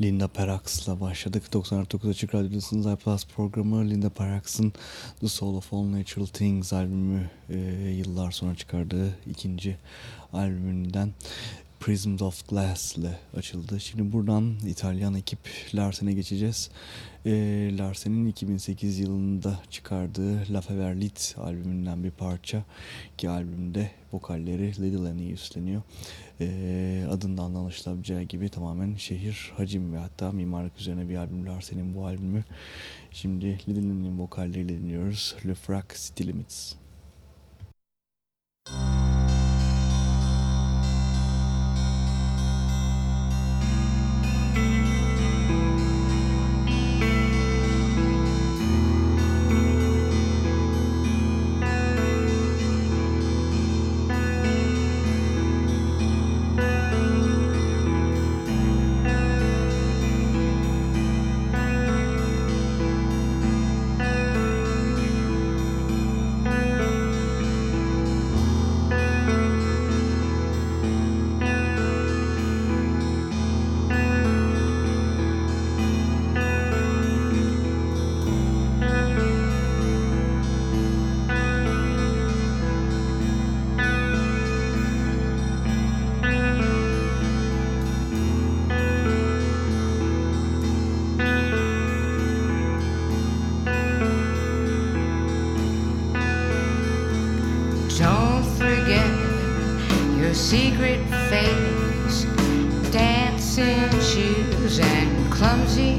Linda Perax'la başladık. 99 Açık Radyo'dasınız. iPlus programı Linda Perax'ın The Soul of All Natural Things albümü e, yıllar sonra çıkardığı ikinci albümünden Prisms of Glass ile açıldı. Şimdi buradan İtalyan ekip Larsen'e geçeceğiz. E, Larsen'in 2008 yılında çıkardığı La Feverlit albümünden bir parça ki albümde vokalleri Little Annie üstleniyor. E, adından anlaşılabileceği gibi tamamen şehir, hacim ve hatta mimarlık üzerine bir albüm Larsen'in bu albümü. Şimdi Little Annie'nin vokalleriyle dinliyoruz. Le Frac City Limits. longe.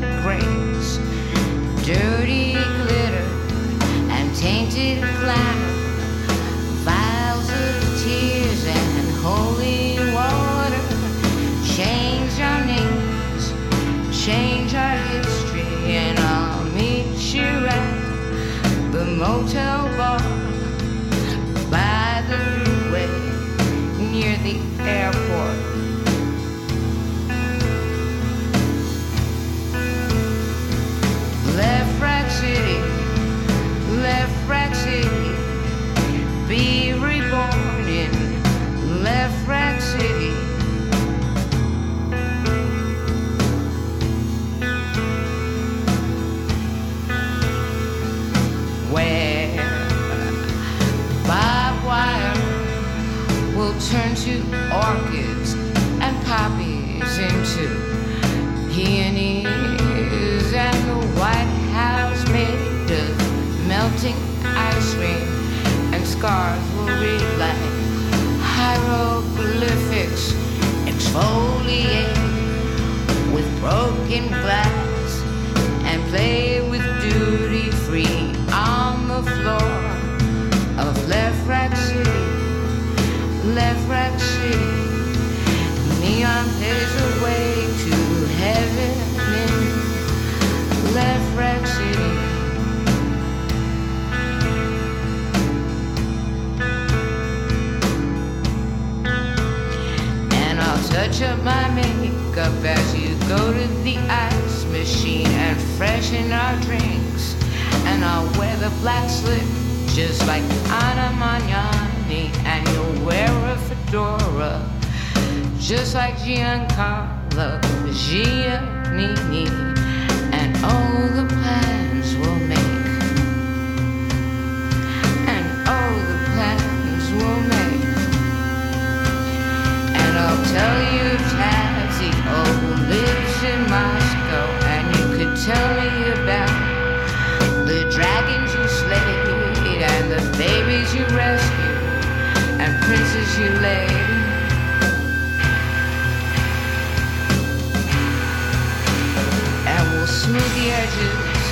smooth the edges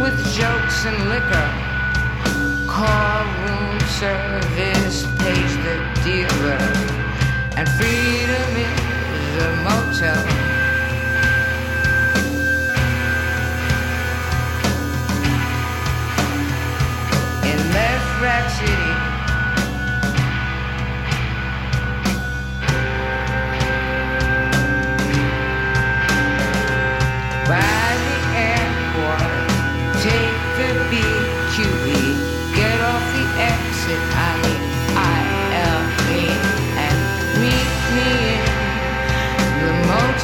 with jokes and liquor. Call room service pays the dealer, and freedom is a motel. In left rack city.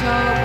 all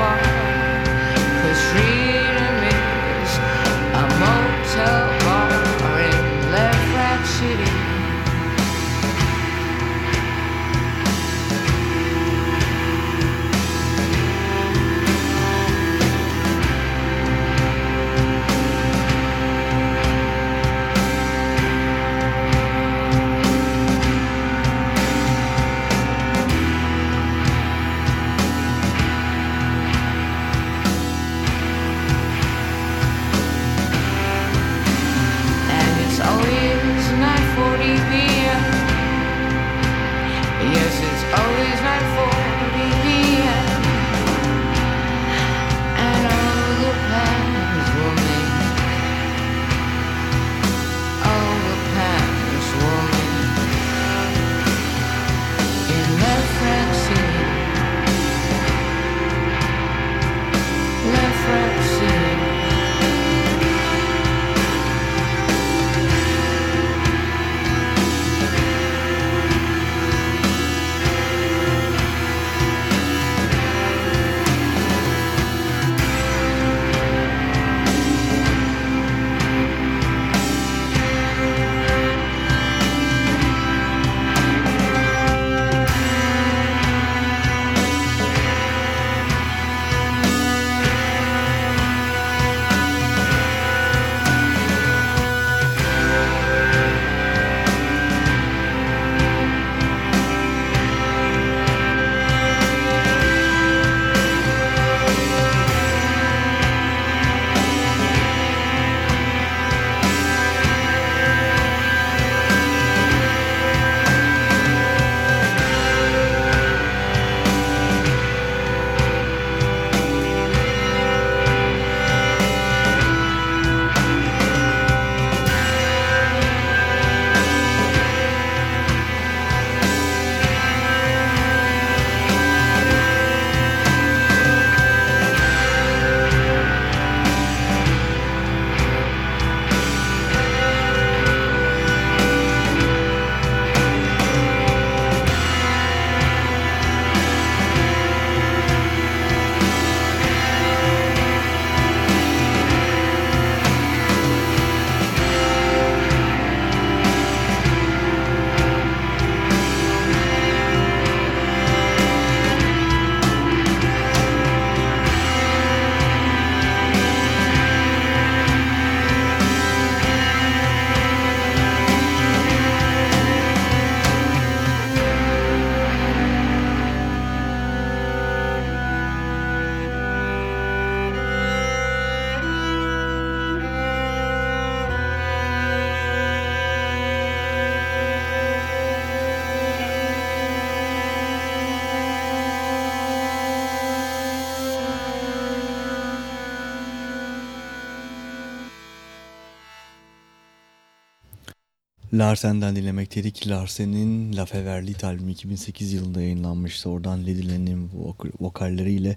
Larsen'den dinlemekteydik. Larsen'in La Feverlit albümü 2008 yılında yayınlanmıştı. Oradan Lady Len'in vok vokalleriyle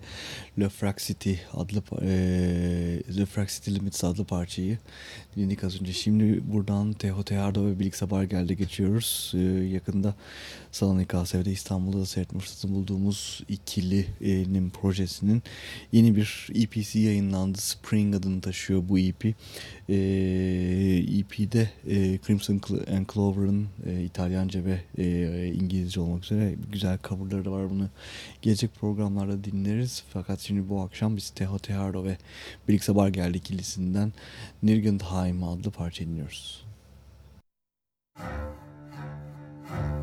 Le Fraxity adlı e, Le Fraxity Limits adlı parçayı dinledik az önce. Şimdi buradan Teho Teardo ve Bilik Sabargel'de geçiyoruz. E, yakında Salonika ASV'de İstanbul'da da seyretme fırsatı bulduğumuz ikilinin projesinin yeni bir EP'si yayınlandı. Spring adını taşıyor bu EP. E, EP'de e, Crimson and Clover'ın e, İtalyanca ve e, İngilizce olmak üzere güzel coverları da var. Bunu gelecek programlarda dinleriz. Fakat şimdi bu akşam biz Teho Tearo ve Bilik Sabar geldi ikilisinden Nirgendheim adlı parça dinliyoruz. Desasterträume.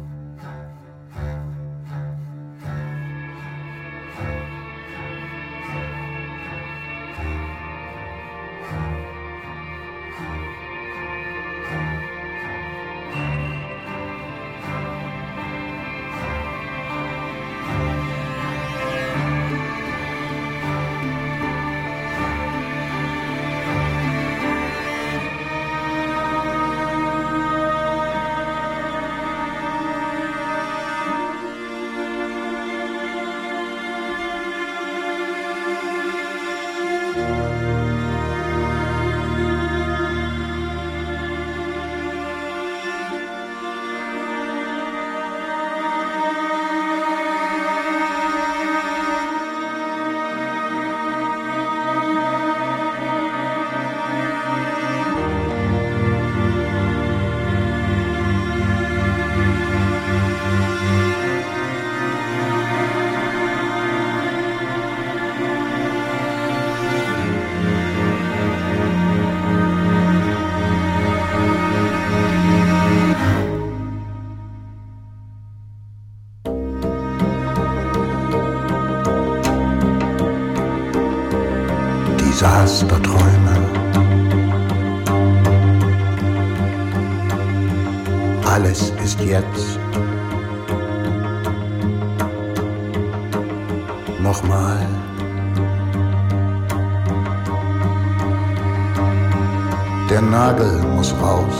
Nagel muss raus.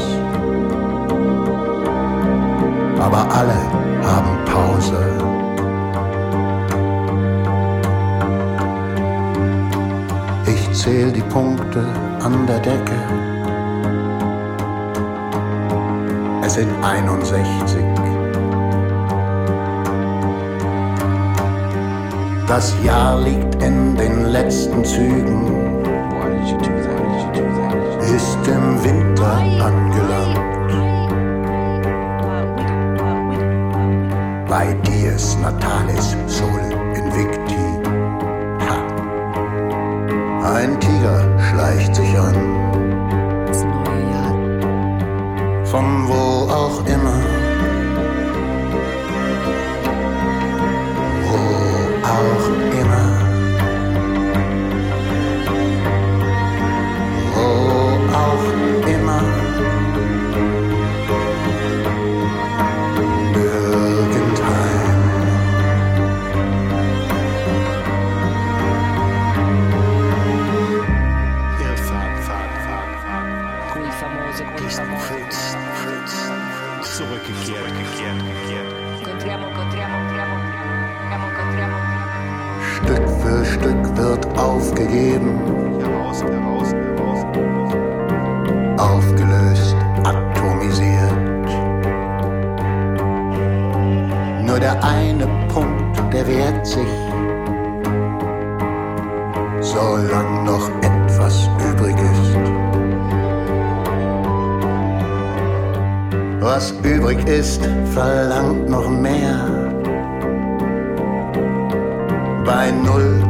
Aber alle haben Pause. zähl die Punkte an der Decke. Es sind 61. Das Jahr liegt in den letzten Zügen. Ist im Winter angelangt. Bei dies Natalis Sole Invicti. Ein Tiger schleicht sich an. Von wo auch immer. Heraus. aufgelöst, atomisiert. Nur der eine Punkt, der wehrt sich, solange noch etwas übrig ist. Was übrig ist, verlangt noch mehr. Bei Null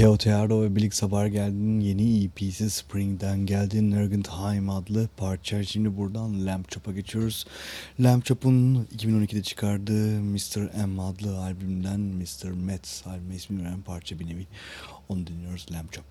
Theo Tearo ve Bilik Sabargel'in yeni EP'si Spring'den geldi. Nergentheim adlı parça. Şimdi buradan Lamp Chop'a geçiyoruz. Lamp Chop'un 2012'de çıkardığı Mr. M adlı albümden Mr. Metz albümü ismini veren parça bir nevi. Onu dinliyoruz Lamp Chop.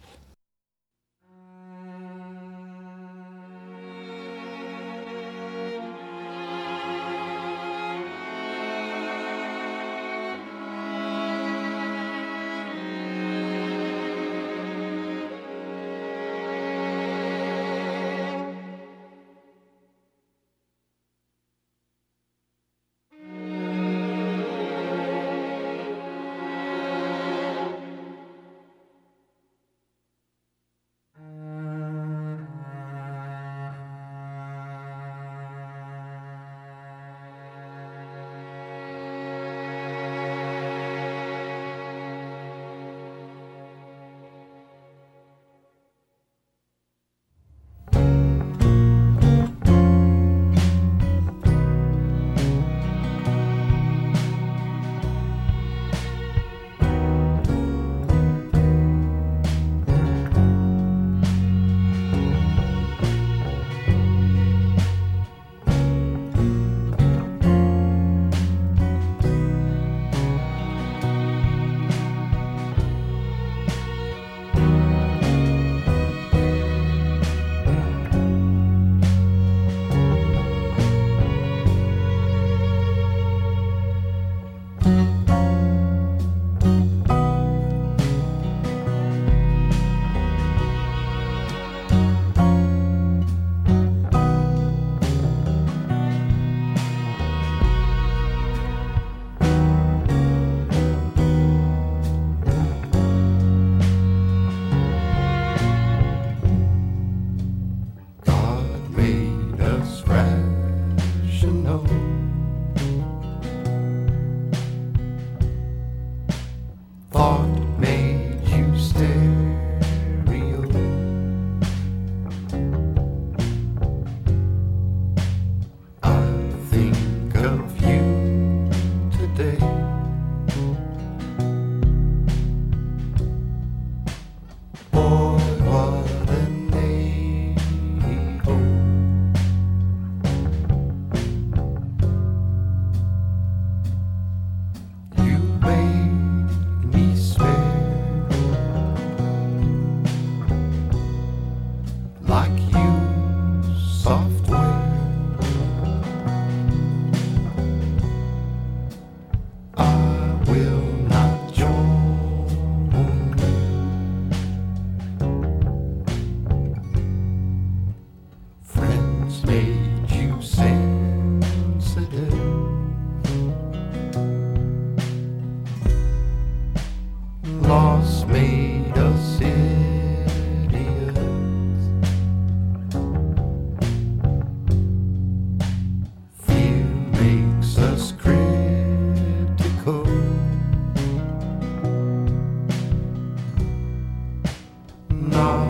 now.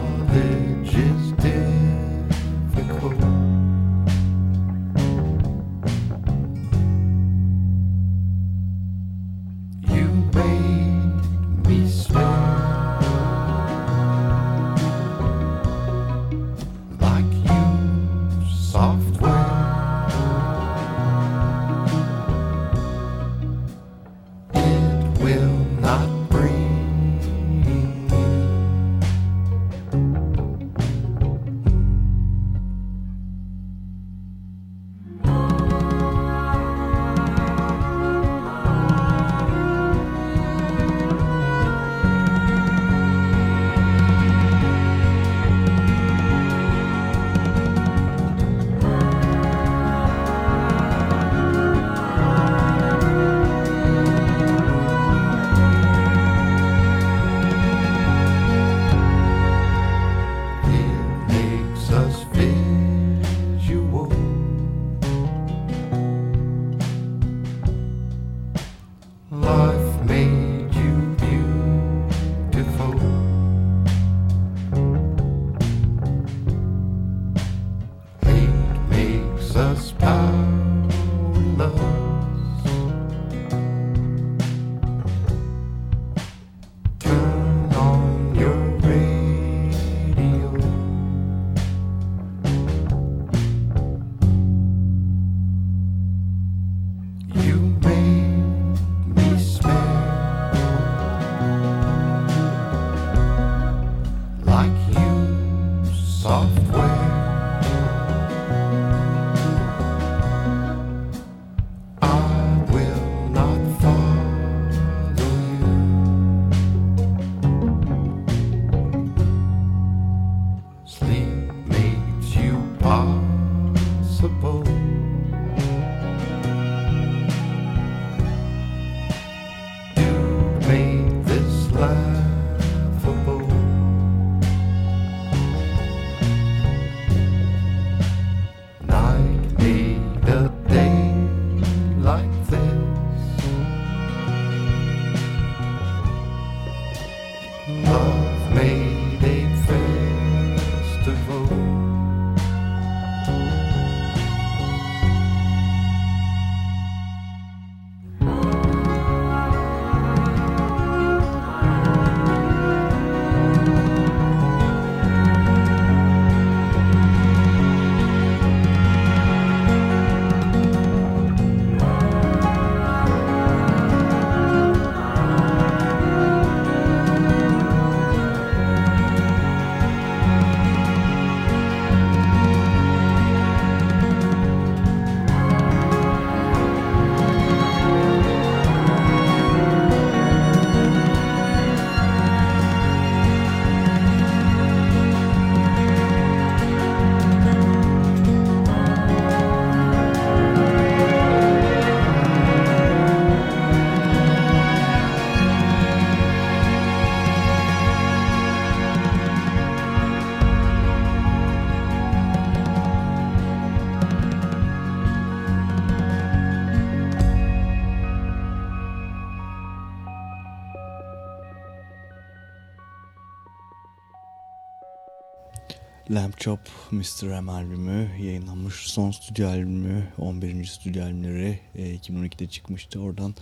Lamb Chop Mr. M albümü yayınlanmış son stüdyo albümü 11. stüdyo albümleri e, 2012'de çıkmıştı. Oradan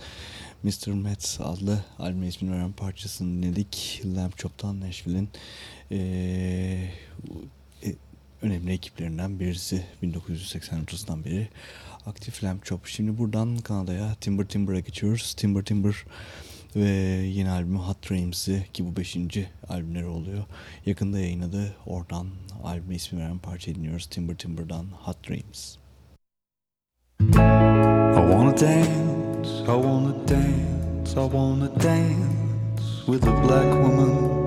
Mr. Metz adlı albüme ismini veren parçasını dinledik. Lamb Chop'tan Nashville'in e, e, önemli ekiplerinden birisi 1989'dan beri aktif Lamb Chop. Şimdi buradan Kanada'ya Timber Timber'a geçiyoruz. Timber Timber ve yeni albümü Hot Dreams'i ki bu beşinci albümleri oluyor. Yakında yayınladı. Oradan albüme ismi veren parça dinliyoruz. Timber Timber'dan Hot Dreams. I wanna dance, I wanna dance, I wanna dance with a black woman.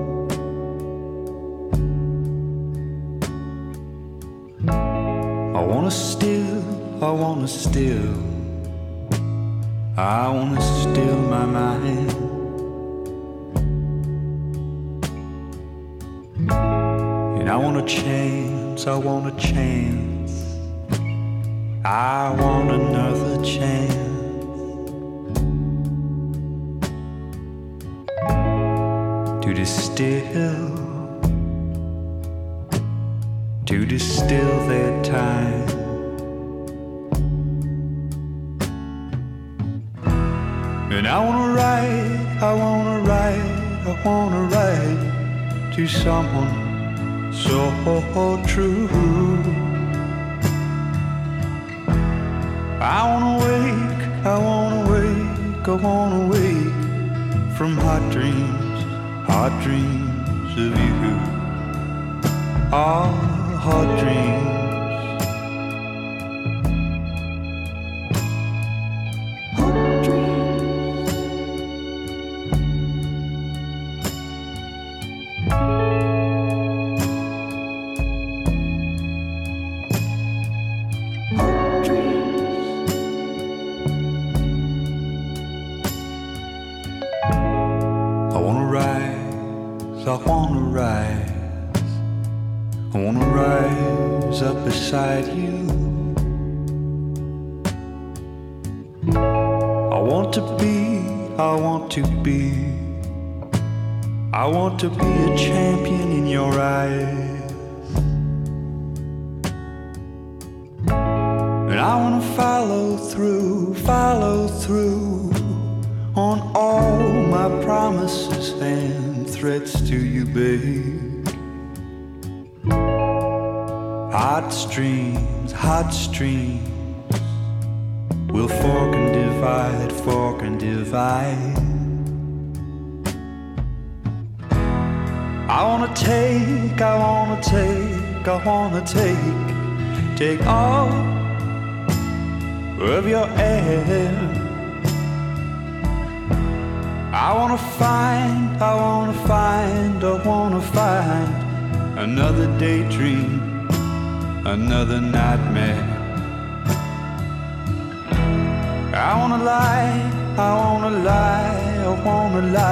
I wanna steal, I wanna steal, I wanna steal my mind. And I want a chance, I want a chance. I want another chance to distill, to distill their time. And I wanna write, I wanna write, I wanna write to someone so true. I wanna wake, I wanna wake, I wanna wake from hot dreams, hot dreams of you. Ah, hot dreams.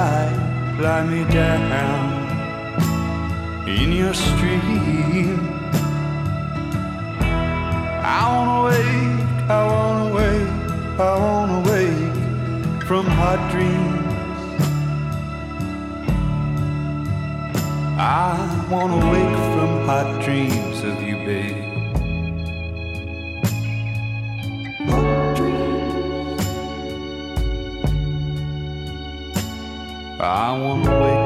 Lie, lie me down in your stream. I wanna wake, I wanna wake, I wanna wake from hot dreams. I wanna wake from hot dreams of you, babe. I wanna wake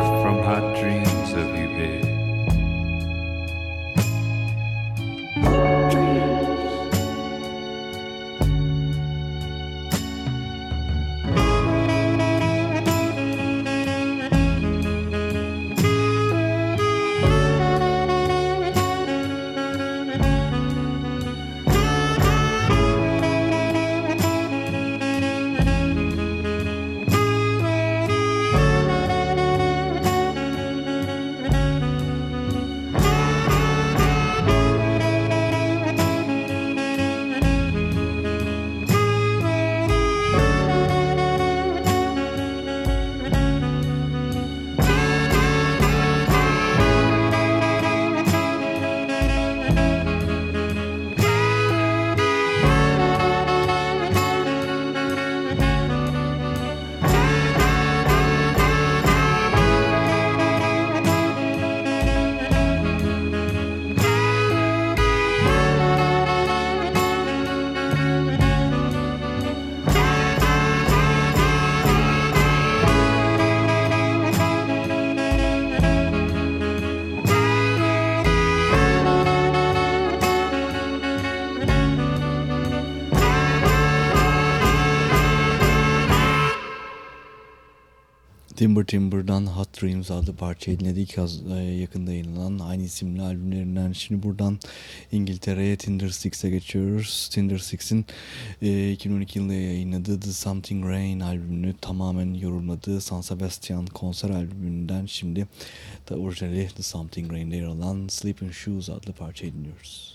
Timber Timber'dan Hot Dreams adlı parçayı dinledik. E, yakında yayınlanan aynı isimli albümlerinden. Şimdi buradan İngiltere'ye Tinder Six'e geçiyoruz. Tinder Six'in e, 2012 yılında yayınladığı The Something Rain albümünü tamamen yorumladığı San Sebastian konser albümünden şimdi da orijinali The Something Rain'de yer alan Sleeping Shoes adlı parçayı dinliyoruz.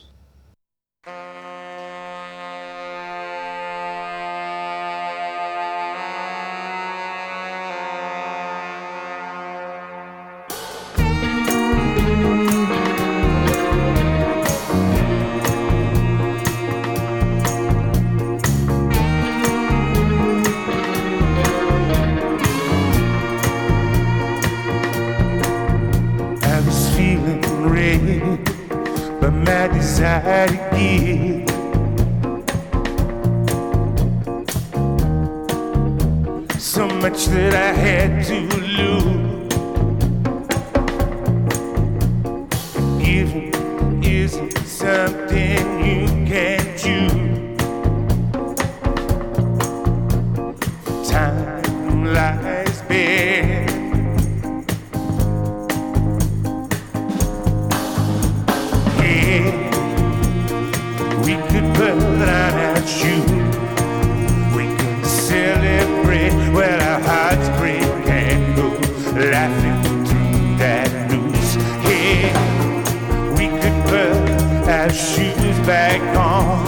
Our shoes back on,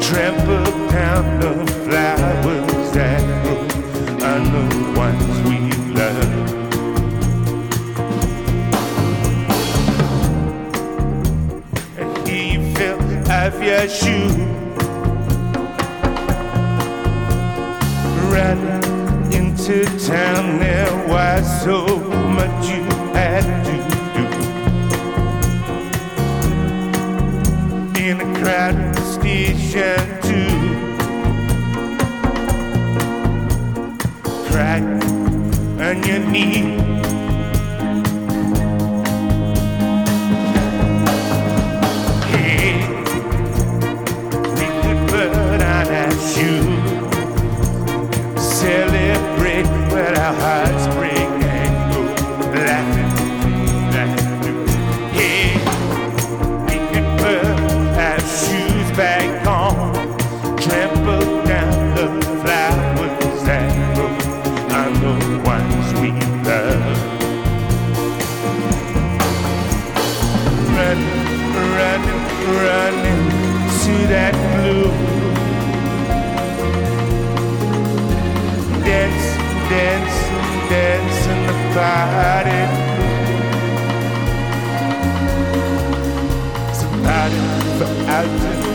trample down the flowers that grow on the ones we love. and he fell off your shoe. Running into town, there was so much you had to In a crowded station, too. Crying on your knees. somebody. Somebody for out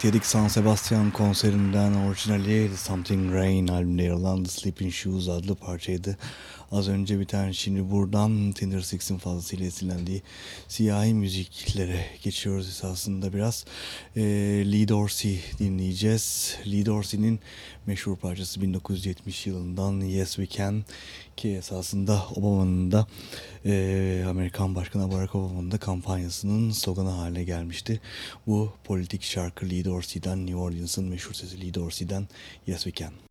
Six'ten dinlemekteydik. San Sebastian konserinden orijinali Something Rain albümünde yer alan The Sleeping Shoes adlı parçaydı. Az önce biten şimdi buradan Tinder Six'in fazlasıyla esinlendiği siyahi müziklere geçiyoruz esasında biraz. E, Lee Dorsey dinleyeceğiz. Lee Dorsey'nin meşhur parçası 1970 yılından Yes We Can ki esasında Obama'nın da e, Amerikan Başkanı Barack Obama'nın da kampanyasının sloganı haline gelmişti. Bu politik şarkı Lee Dorsey'den New Orleans'ın meşhur sesi Lee Dorsey'den Yes We Can.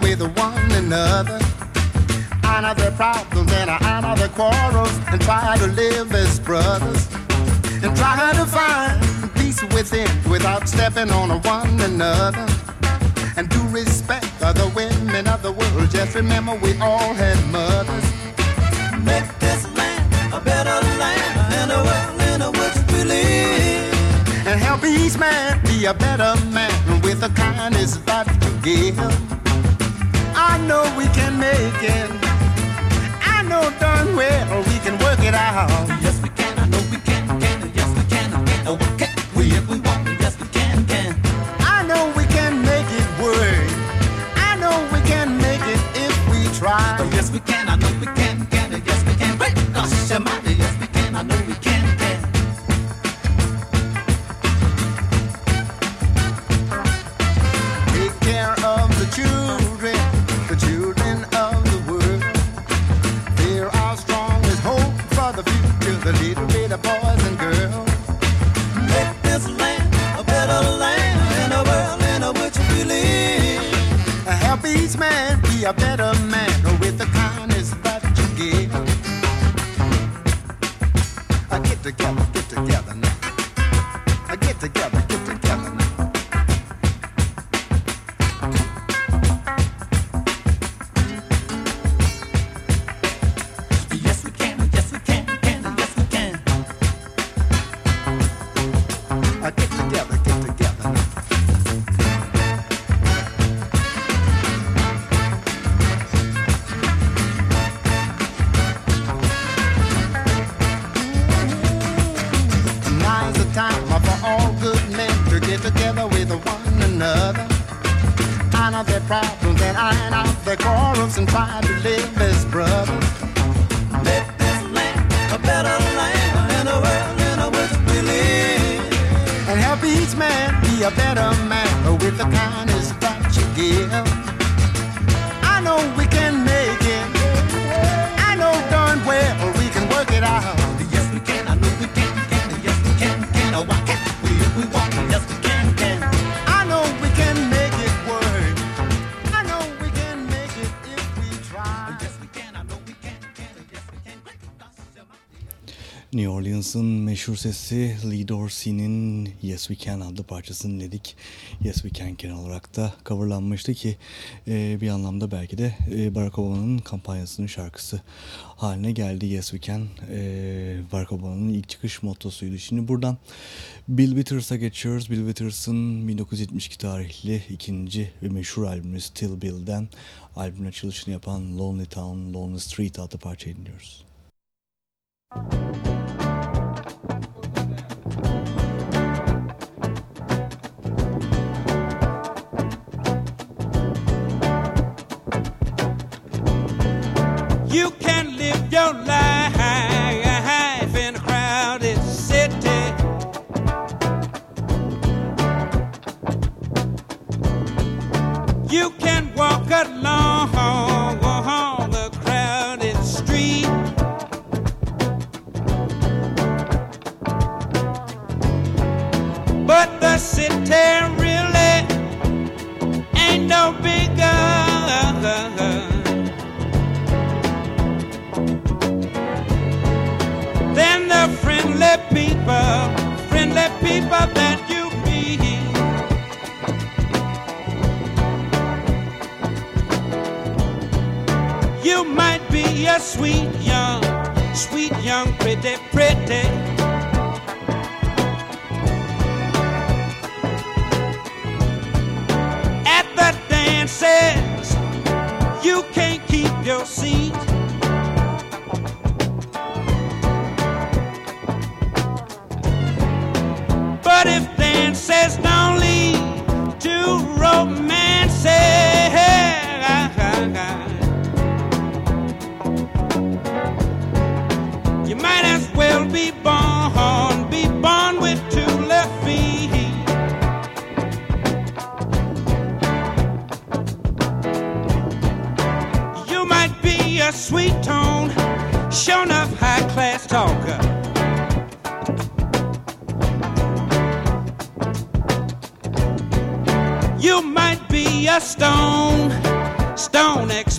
Together with one another. Honor their problems and I honor their quarrels and try to live as brothers. And try to find peace within without stepping on one another. And do respect other women of the world. Just remember we all had mothers. Make this land a better land and a world in which we live and help each man be a better man with the kindness that you give. I know we can make it. I know darn well we can work it out. Meşhur sesi Lee Dorsey'nin Yes We Can adlı parçasını dinledik. Yes We Can Can olarak da coverlanmıştı ki e, bir anlamda belki de e, Barack Obama'nın kampanyasının şarkısı haline geldi. Yes We Can e, Barack Obama'nın ilk çıkış mottosuydu. Şimdi buradan Bill Witters'a geçiyoruz. Bill Witters'ın 1972 tarihli ikinci ve meşhur albümü Still Bill'den albümün açılışını yapan Lonely Town, Lonely Street adlı parçayı dinliyoruz. You don't lie. People that you. You might be a sweet young, sweet young, pretty, pretty. At the dances, you can't keep your seat. Might as well be born, be born with two left feet. You might be a sweet tone, sure enough high class talker. You might be a stone, stone expert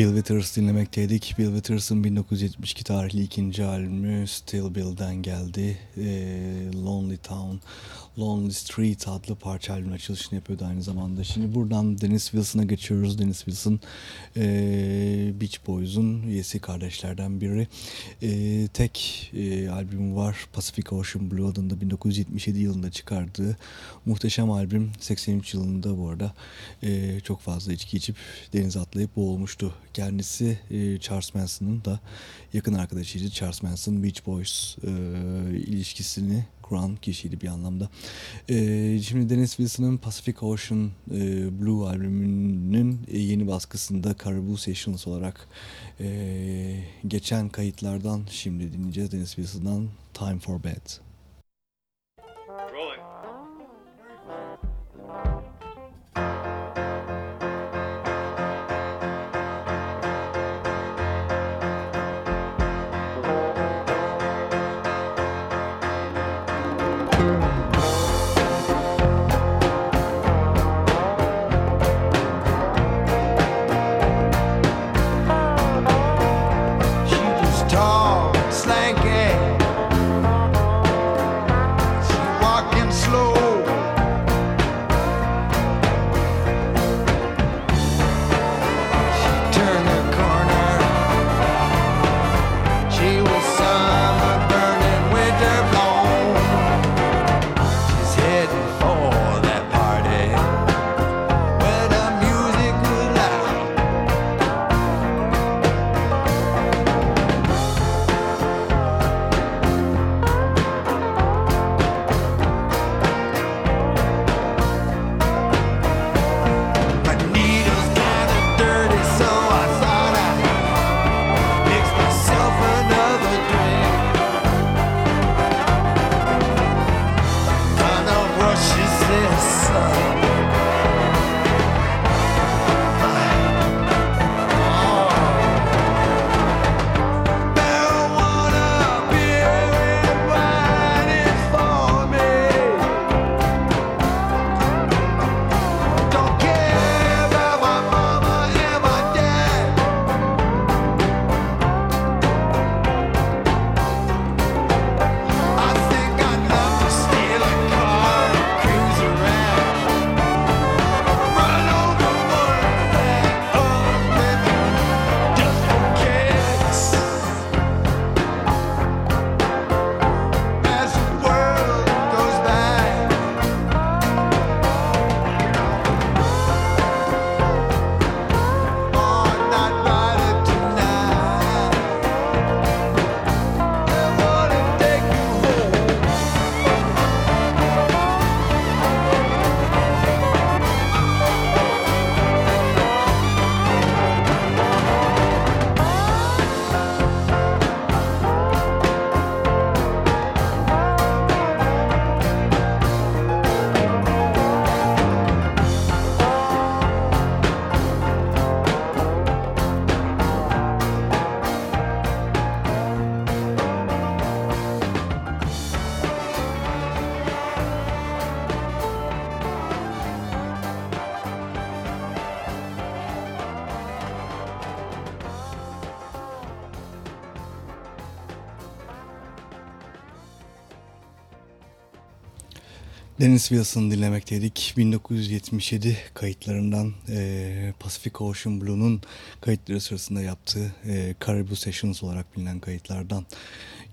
Bill Withers dinlemekteydik. Bill Withers'ın 1972 tarihli ikinci albümü Still Bill'den geldi. Ee, Lonely Town, Lonely Street adlı parça albümün açılışını yapıyordu aynı zamanda. Şimdi buradan Dennis Wilson'a geçiyoruz. Dennis Wilson ee, Beach Boys'un üyesi kardeşlerden biri. Ee, tek e, albümü var Pacific Ocean Blue adında 1977 yılında çıkardığı muhteşem albüm 83 yılında bu arada e, çok fazla içki içip denize atlayıp boğulmuştu. Kendisi e, Charles Manson'ın da yakın arkadaşıydı. Charles Manson Beach Boys e, ilişkisini kuran kişiydi bir anlamda. E, şimdi Dennis Wilson'ın Pacific Ocean e, Blue albümünün e, yeni baskısında Caribou Sessions olarak e, geçen kayıtlardan şimdi dinleyeceğiz Dennis Wilson'dan Time for Bed. Dennis Wilson dinlemekteydik. 1977 kayıtlarından e, Pacific Ocean Blue'nun kayıtları sırasında yaptığı e, Caribou Sessions olarak bilinen kayıtlardan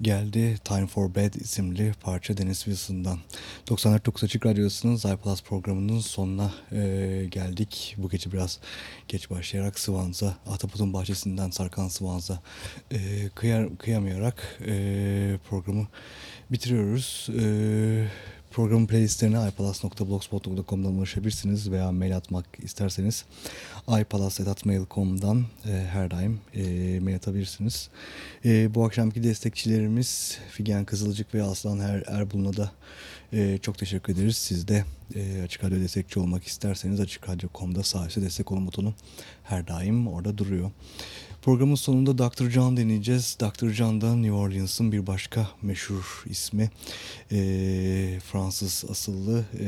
geldi. Time for Bed isimli parça Dennis Wilson'dan. 94.9 Açık Radyosu'nun Zaypalas programının sonuna e, geldik. Bu gece biraz geç başlayarak Swans'a, Ahtapot'un bahçesinden sarkan Swans'a e, kıyamayarak e, programı bitiriyoruz. E, Programın playlistlerine ipalas.blogspot.com'dan ulaşabilirsiniz veya mail atmak isterseniz ipalas.mail.com'dan e, her daim e, mail atabilirsiniz. E, bu akşamki destekçilerimiz Figen Kızılcık ve Aslan Her Erbulun'a da e, çok teşekkür ederiz. Siz de e, Açık Radyo destekçi olmak isterseniz açıkradyo.com'da sağ üstte destek olun butonu her daim orada duruyor. Programın sonunda Dr. John deneyeceğiz. Dr. John da New Orleans'ın bir başka meşhur ismi. E, Fransız asıllı e,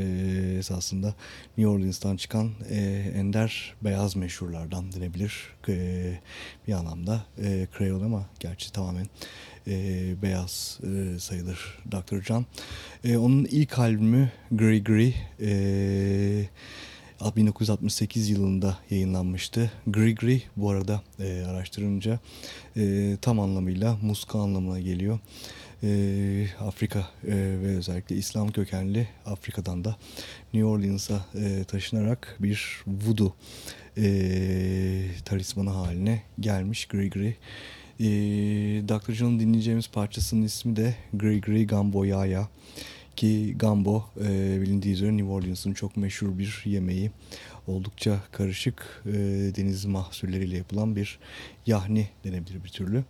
esasında New Orleans'tan çıkan e, ender beyaz meşhurlardan denebilir. E, bir anlamda e, Creole ama gerçi tamamen e, beyaz e, sayılır Dr. John. E, onun ilk albümü Grey Grey 1968 yılında yayınlanmıştı. Grigri bu arada e, araştırınca e, tam anlamıyla muska anlamına geliyor. E, Afrika e, ve özellikle İslam kökenli Afrika'dan da New Orleans'a e, taşınarak bir voodoo e, talismanı haline gelmiş Grigri. E, Dr. John'un dinleyeceğimiz parçasının ismi de Grigri Gamboyaya ki gambo e, bilindiği üzere New Orleans'ın çok meşhur bir yemeği. Oldukça karışık e, deniz mahsulleriyle yapılan bir yahni denebilir bir türlü.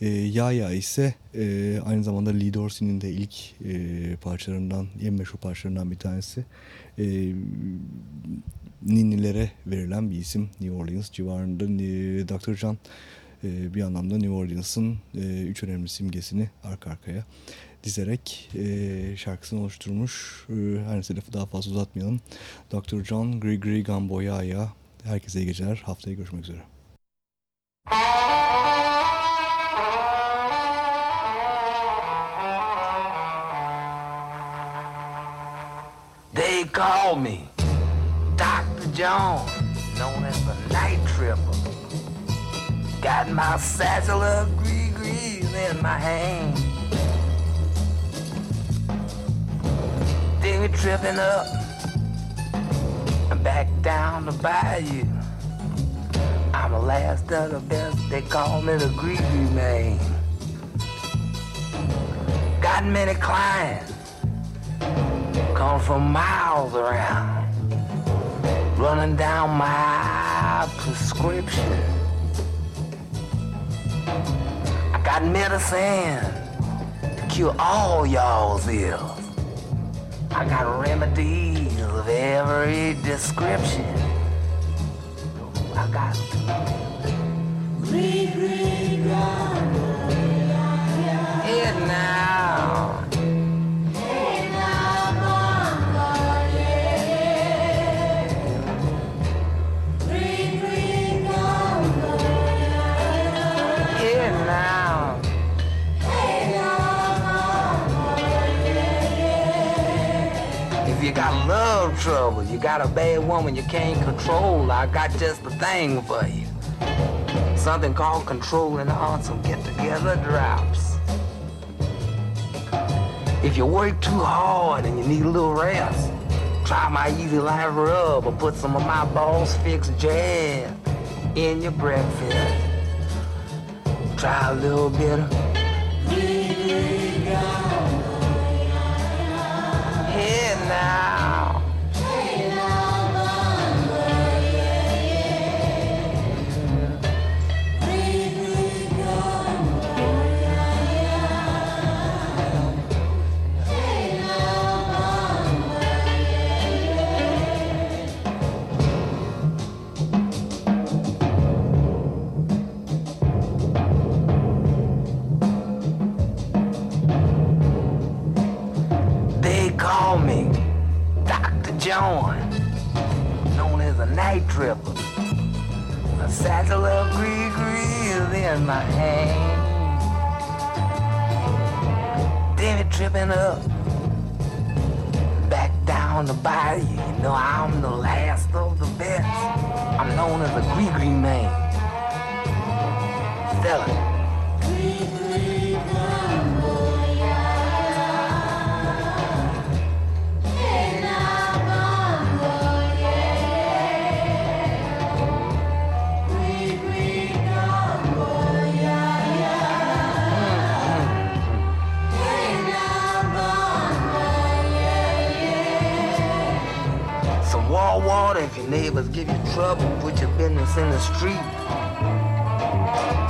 E, yaya ise e, aynı zamanda Lee Dorsey'nin de ilk e, parçalarından, en meşhur parçalarından bir tanesi. E, Ninnilere verilen bir isim New Orleans civarında. E, Dr. John bir anlamda New Orleans'ın e, üç önemli simgesini arka arkaya dizerek e, şarkısını oluşturmuş. E, her neyse lafı daha fazla uzatmayalım. Dr. John Gregory Gamboya'ya herkese iyi geceler. Haftaya görüşmek üzere. They call me Dr. John, known as the Night Tripper. Got my satchel of gree-grees in my hand. Were tripping up and back down the bayou. I'm the last of the best, they call me the gree-gree man. Got many clients, come from miles around, running down my prescription. I got medicine to cure all y'all's ills. I got remedies of every description. I got Green, green, trouble, you got a bad woman you can't control, I got just the thing for you. Something called controlling on some get-together drops. If you work too hard and you need a little rest, try my easy life rub or put some of my balls fix jam in your breakfast. Try a little bit of tripper. A satchel of gree is in my hand. It tripping up, back down. the bayou, you know I'm the last of the best. I'm known as a Gree Gree man. Stella. If your neighbors give you trouble. Put your business in the street.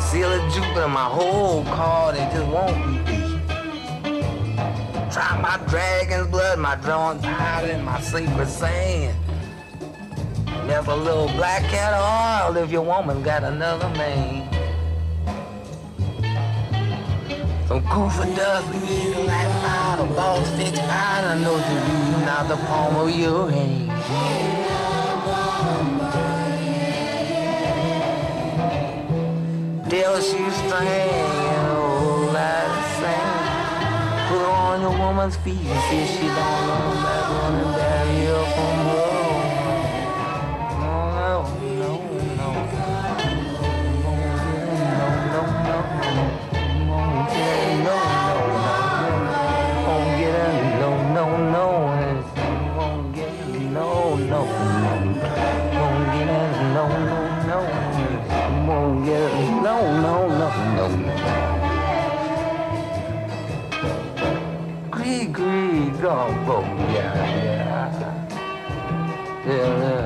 Seal of Jupiter, my whole car, they just won't be beat. Try my dragon's blood, my drawn powder, and my sacred sand. Never a little black cat oil if your woman got another man. Some goofer dust, like powder, balls fixed powder, knows you using out the palm of your hand. Deus estranha, all that same. Put on your woman's feet, you she don't know that woman, bury her from her. No, no, no, no. I agree. Go, yeah, yeah. Yeah, yeah.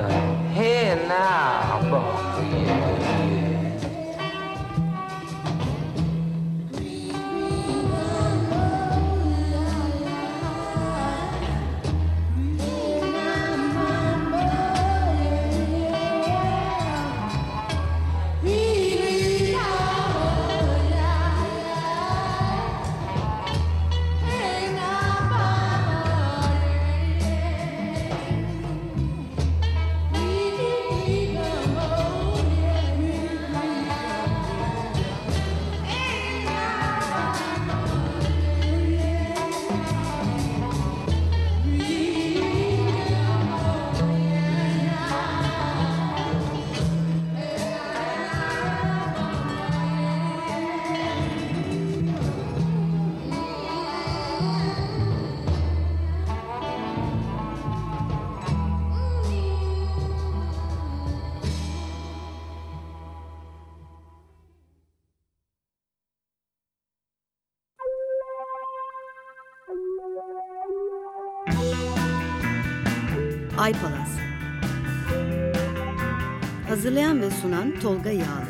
Sunan Tolga Yağlı